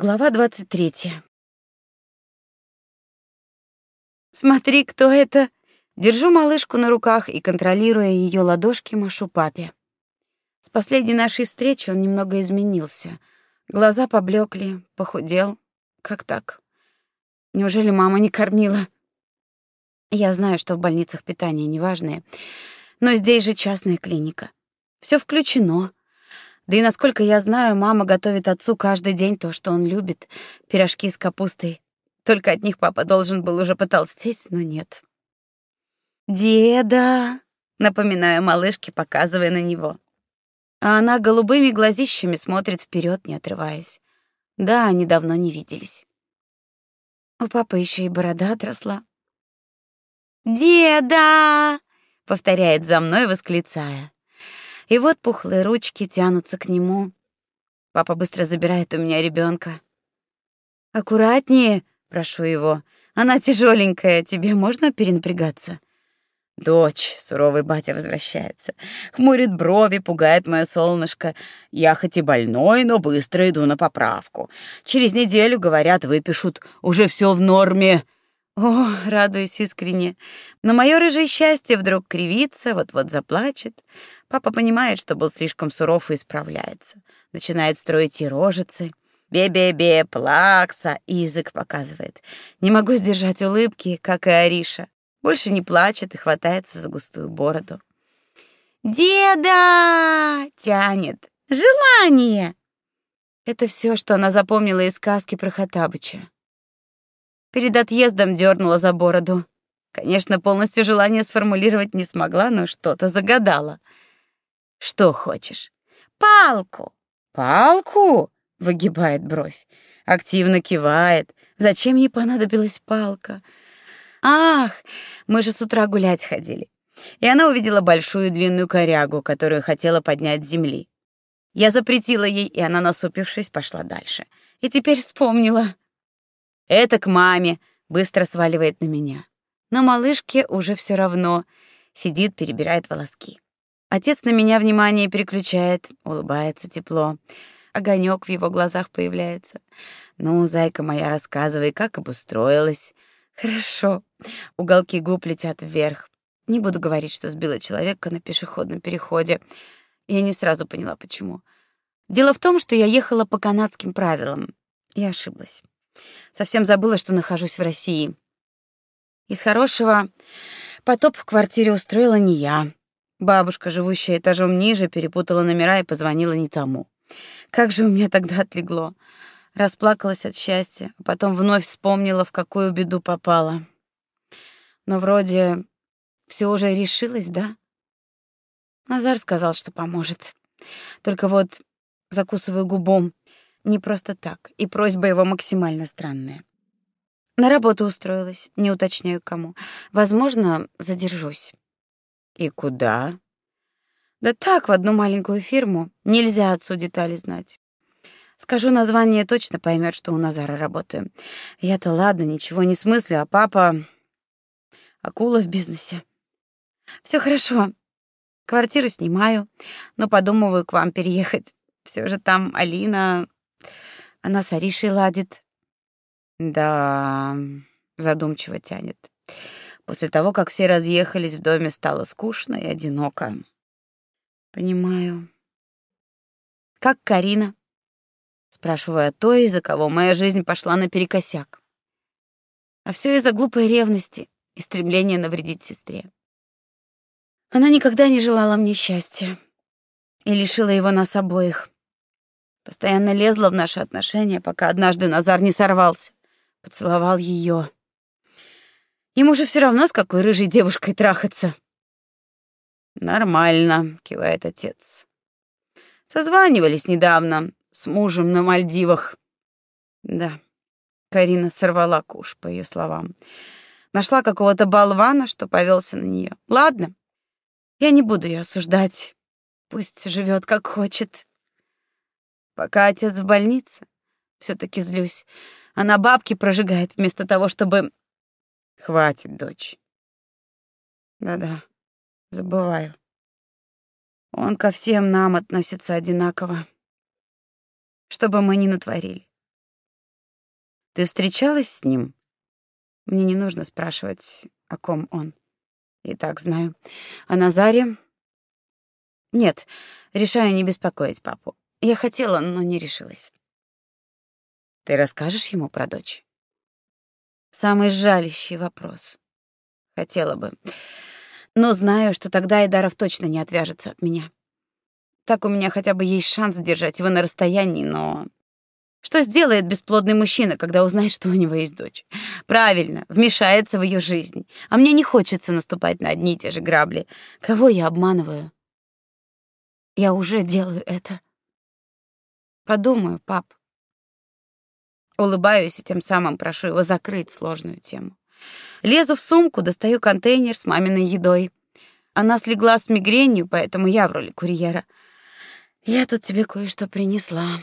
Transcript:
Глава 23. Смотри, кто это? Держу малышку на руках и контролируя ее ладошки, машу папе. С последней нашей встречи он немного изменился. Глаза поблекли, похудел. Как так? Неужели мама не кормила? Я знаю, что в больницах питание неважное, но здесь же частная клиника. Все включено. Да и насколько я знаю, мама готовит отцу каждый день то, что он любит. Пирожки с капустой. Только от них папа должен был уже потолстеть, но нет. «Деда!» — напоминаю малышке, показывая на него. А она голубыми глазищами смотрит вперед, не отрываясь. Да, они давно не виделись. У папы еще и борода отросла. «Деда!» — повторяет за мной, восклицая. И вот пухлые ручки тянутся к нему. Папа быстро забирает у меня ребенка. Аккуратнее, прошу его. Она тяжеленькая, тебе можно перенапрягаться? Дочь, суровый батя возвращается. Хмурит брови, пугает моё солнышко. Я хоть и больной, но быстро иду на поправку. Через неделю, говорят, выпишут. Уже все в норме. О, радуюсь искренне. Но мое рыжее счастье вдруг кривится, вот-вот заплачет. Папа понимает, что был слишком суров и исправляется. Начинает строить и рожицы. Бе-бе-бе, плакса, язык показывает. Не могу сдержать улыбки, как и Ариша. Больше не плачет и хватается за густую бороду. «Деда!» — тянет. «Желание!» Это все, что она запомнила из сказки про Хатабыча. Перед отъездом дернула за бороду. Конечно, полностью желание сформулировать не смогла, но что-то загадала. Что хочешь? Палку. Палку? Выгибает бровь. Активно кивает. Зачем ей понадобилась палка? Ах, мы же с утра гулять ходили. И она увидела большую длинную корягу, которую хотела поднять с земли. Я запретила ей, и она, насупившись, пошла дальше. И теперь вспомнила. Это к маме, быстро сваливает на меня. Но малышке уже все равно. Сидит, перебирает волоски. Отец на меня внимание переключает, улыбается тепло. Огонек в его глазах появляется. Ну, зайка моя, рассказывай, как обустроилась. Хорошо. Уголки губ летят вверх. Не буду говорить, что сбила человека на пешеходном переходе. Я не сразу поняла, почему. Дело в том, что я ехала по канадским правилам. Я ошиблась. Совсем забыла, что нахожусь в России. Из хорошего потоп в квартире устроила не я. Бабушка, живущая этажом ниже, перепутала номера и позвонила не тому. Как же у меня тогда отлегло. Расплакалась от счастья, а потом вновь вспомнила, в какую беду попала. Но вроде все уже решилось, да? Назар сказал, что поможет. Только вот закусываю губом. Не просто так, и просьба его максимально странная. На работу устроилась, не уточняю кому. Возможно, задержусь. И куда? Да так, в одну маленькую фирму. Нельзя отцу детали знать. Скажу название, точно поймет, что у Назара работаю. Я-то ладно, ничего не смыслю, а папа акула в бизнесе. Все хорошо. Квартиру снимаю, но подумываю к вам переехать. Все же там Алина она с Аришей ладит. Да, задумчиво тянет. После того, как все разъехались, в доме стало скучно и одиноко. Понимаю. Как Карина? Спрашиваю о той, из-за кого моя жизнь пошла наперекосяк. А все из-за глупой ревности и стремления навредить сестре. Она никогда не желала мне счастья и лишила его нас обоих. Постоянно лезла в наши отношения, пока однажды Назар не сорвался. Поцеловал ее. Ему же все равно, с какой рыжей девушкой трахаться. «Нормально», — кивает отец. Созванивались недавно с мужем на Мальдивах. Да, Карина сорвала куш, по ее словам. Нашла какого-то болвана, что повелся на нее. Ладно, я не буду ее осуждать. Пусть живет как хочет. Пока отец в больнице, все таки злюсь. Она бабки прожигает вместо того, чтобы... Хватит, дочь. Да-да, забываю. Он ко всем нам относится одинаково. Что бы мы ни натворили. Ты встречалась с ним? Мне не нужно спрашивать, о ком он. И так знаю. А Назаре? Нет, решаю не беспокоить папу. Я хотела, но не решилась. Ты расскажешь ему про дочь? Самый жалящий вопрос. Хотела бы. Но знаю, что тогда Идаров точно не отвяжется от меня. Так у меня хотя бы есть шанс держать его на расстоянии, но что сделает бесплодный мужчина, когда узнает, что у него есть дочь? Правильно, вмешается в ее жизнь. А мне не хочется наступать на одни и те же грабли. Кого я обманываю? Я уже делаю это. Подумаю, пап. Улыбаюсь и тем самым прошу его закрыть сложную тему. Лезу в сумку, достаю контейнер с маминой едой. Она слегла с мигренью, поэтому я в роли курьера. Я тут тебе кое-что принесла.